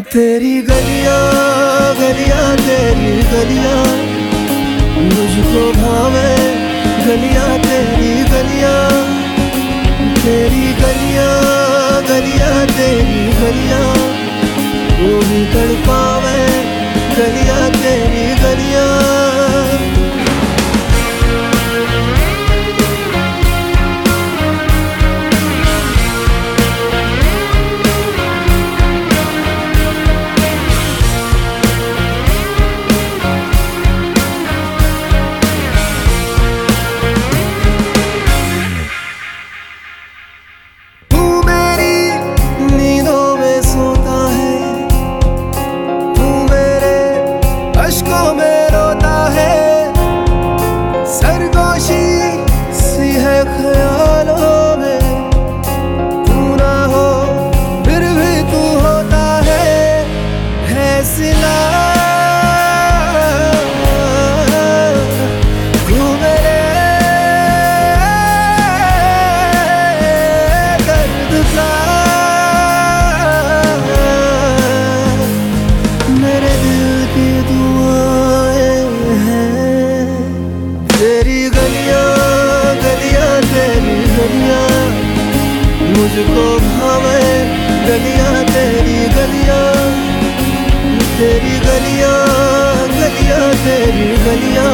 तेरी गलिया गलिया, तेरी गलिया। मुझको भावे गलिया, तेरी गलिया। तेरी गलिया गलिया, तेरी गलिया। वो भी कर पावे गलिया, तेरी गलिया। मुझको भावे गलिया तेरी गलिया तेरी गलिया गलिया तेरी गलिया